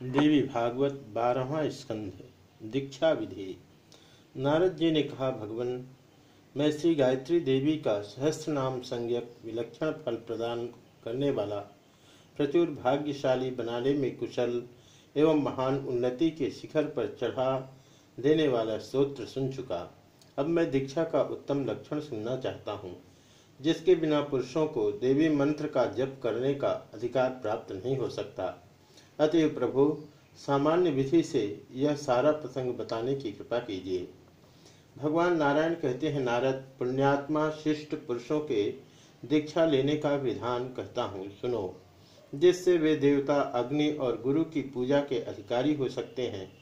देवी भागवत बारहवा स्कंध, दीक्षा विधि। नारद जी ने कहा, भगवान, मैं श्री गायत्री देवी का सहस्त्र नाम संज्ञक विलक्षण फल प्रदान करने वाला, प्रचुर भाग्यशाली बनाने में कुशल एवं महान उन्नति के शिखर पर चढ़ा देने वाला स्त्रोत्र सुन चुका। अब मैं दीक्षा का उत्तम लक्षण सुनना चाहता हूँ, जिसके बिना पुरुषों को देवी मंत्र का जप करने का अधिकार प्राप्त नहीं हो सकता। अतएव प्रभु, सामान्य विधि से यह सारा प्रसंग बताने की कृपा कीजिए। भगवान नारायण कहते हैं, नारद, पुण्यात्मा शिष्ट पुरुषों के दीक्षा लेने का विधान कहता हूँ, सुनो। जिससे वे देवता अग्नि और गुरु की पूजा के अधिकारी हो सकते हैं।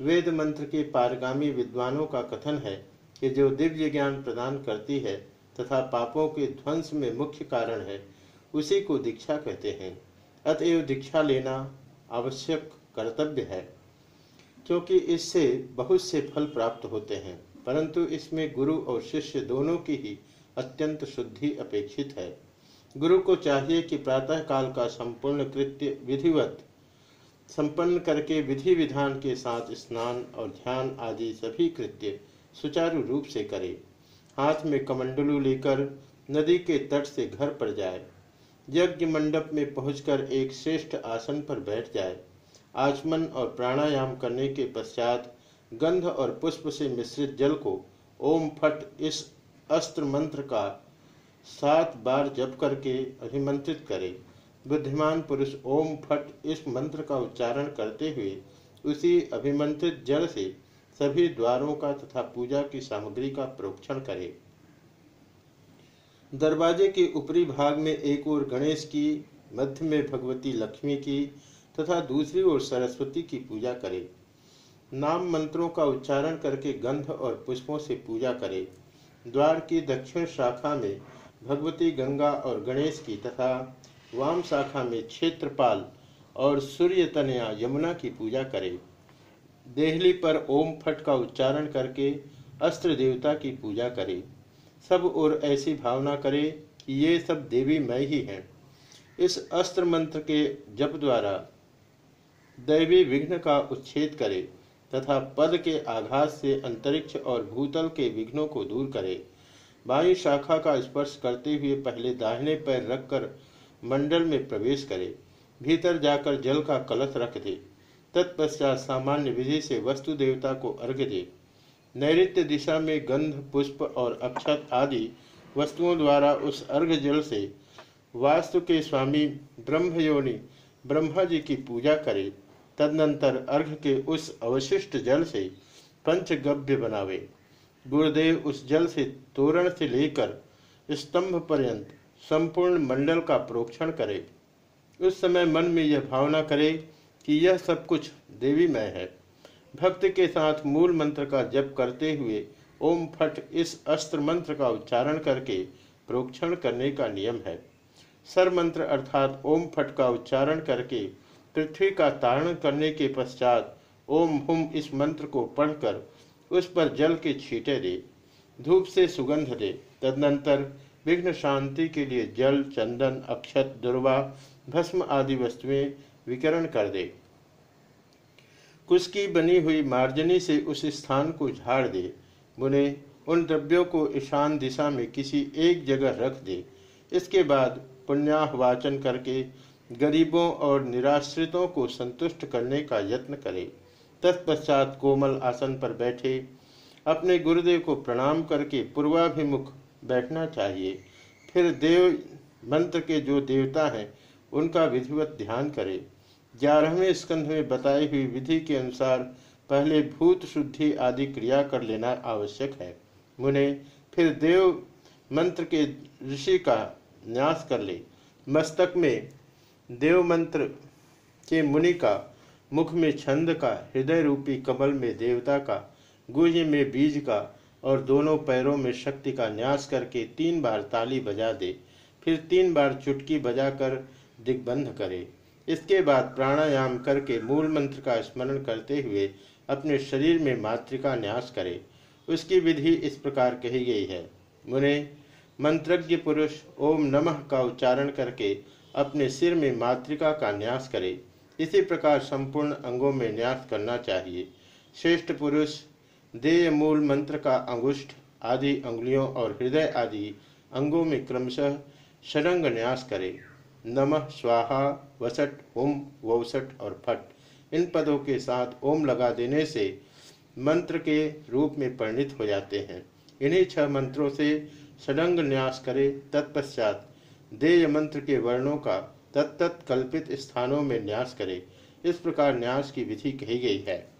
वेद मंत्र के पारगामी विद्वानों का कथन है कि जो दिव्य ज्ञान प्रदान करती है तथा पापों के ध्वंस में मुख्य कारण है, उसी को दीक्षा कहते हैं। अतएव दीक्षा लेना आवश्यक कर्तव्य है, क्योंकि इससे बहुत से फल प्राप्त होते हैं, परंतु इसमें गुरु और शिष्य दोनों की ही अत्यंत शुद्धि अपेक्षित है। गुरु को चाहिए कि प्रातः काल का संपूर्ण कृत्य विधिवत, संपन्न करके विधि विधान के साथ स्नान और ध्यान आदि सभी कृत्य सुचारू रूप से करे। हाथ में कमंडलू लेकर नदी के तट से घर पर जाए। यज्ञ मंडप में पहुंचकर एक श्रेष्ठ आसन पर बैठ जाए। आचमन और प्राणायाम करने के पश्चात गंध और पुष्प से मिश्रित जल को ओम फट इस अस्त्र मंत्र का सात बार जप करके अभिमंत्रित करे। बुद्धिमान पुरुष ओम फट इस मंत्र का उच्चारण करते हुए उसी अभिमंत्रित जल से सभी द्वारों का तथा पूजा की सामग्री का प्रोक्षण करे। दरवाजे के ऊपरी भाग में एक ओर गणेश की, मध्य में भगवती लक्ष्मी की तथा दूसरी ओर सरस्वती की पूजा करे। नाम मंत्रों का उच्चारण करके गंध और पुष्पों से पूजा करे। द्वार की दक्षिण शाखा में भगवती गंगा और गणेश की तथा वाम शाखा में क्षेत्रपाल और सूर्य तनया यमुना की पूजा करे। देहली पर ओम फट का उच्चारण करके अस्त्र देवता की पूजा करे। सब और ऐसी भावना करे कि ये सब देवी मैं ही हैं। इस अस्त्र मंत्र के जप द्वारा दैवी विघ्न का उच्छेद करे तथा पद के आघात से अंतरिक्ष और भूतल के विघ्नों को दूर करे। वायु शाखा का स्पर्श करते हुए पहले दाहिने पैर रखकर मंडल में प्रवेश करे, भीतर जाकर जल का कलश रख दे, तत्पश्चात सामान्य विधि से वस्तु देवता को अर्घ्य दे। नैत्य दिशा में गंध, पुष्प और अक्षत आदि वस्तुओं द्वारा उस अर्घ जल से वास्तु के स्वामी ब्रह्मयोनि ब्रह्मा जी की पूजा करे, तदनंतर अर्घ के उस अवशिष्ट जल से पंचगव्य बनावे। गुरुदेव उस जल से तोरण से लेकर स्तंभ पर्यंत संपूर्ण मंडल का प्रोक्षण करे। उस समय मन में यह भावना करे कि यह सब कुछ देवी मय है। भक्ति के साथ मूल मंत्र का जप करते हुए ओम फट इस अस्त्र मंत्र का उच्चारण करके प्रोक्षण करने का नियम है। सर मंत्र अर्थात ओम फट का उच्चारण करके पृथ्वी का तारण करने के पश्चात ओम हुम इस मंत्र को पढ़कर उस पर जल के छींटे दे, धूप से सुगंध दे। तदनंतर विघ्न शांति के लिए जल, चंदन, अक्षत, दुर्वा, भस्म आदि वस्तुएँ विकरण कर दे। कुश की बनी हुई मार्जनी से उस स्थान को झाड़ दे बुने उन द्रव्यों को ईशान दिशा में किसी एक जगह रख दे। इसके बाद पुण्याहवाचन करके गरीबों और निराश्रितों को संतुष्ट करने का यत्न करे। तत्पश्चात कोमल आसन पर बैठे, अपने गुरुदेव को प्रणाम करके पूर्वाभिमुख बैठना चाहिए। फिर देव मंत्र के जो देवता हैं, उनका विधिवत ध्यान करे। ग्यारहवें स्कंध में बताई हुई विधि के अनुसार पहले भूत शुद्धि आदि क्रिया कर लेना आवश्यक है। मुने, फिर देव मंत्र के ऋषि का न्यास कर ले। मस्तक में देव मंत्र के मुनि का, मुख में छंद का, हृदय रूपी कमल में देवता का, गुह में बीज का और दोनों पैरों में शक्ति का न्यास करके तीन बार ताली बजा दे। फिर तीन बार चुटकी बजाकर दिग्बंध करे। इसके बाद प्राणायाम करके मूल मंत्र का स्मरण करते हुए अपने शरीर में मातृका न्यास करें। उसकी विधि इस प्रकार कही गई है। मुने, मंत्रज्ञ पुरुष, ओम नमः का उच्चारण करके अपने सिर में मातृका का न्यास करे। इसी प्रकार संपूर्ण अंगों में न्यास करना चाहिए। श्रेष्ठ पुरुष, देय मूल मंत्र का अंगुष्ठ, आदि अंगुलियों और हृदय आदि अंगों में क्रमशः शरंग न्यास करे। नमः स्वाहा वसट ओम वौसट और फट। इन पदों के साथ ओम लगा देने से मंत्र के रूप में परिणित हो जाते हैं। इन्हीं छह मंत्रों से षडंग न्यास करे तत्पश्चात देय मंत्र के वर्णों का तत्त कल्पित स्थानों में न्यास करे। इस प्रकार न्यास की विधि कही गई है।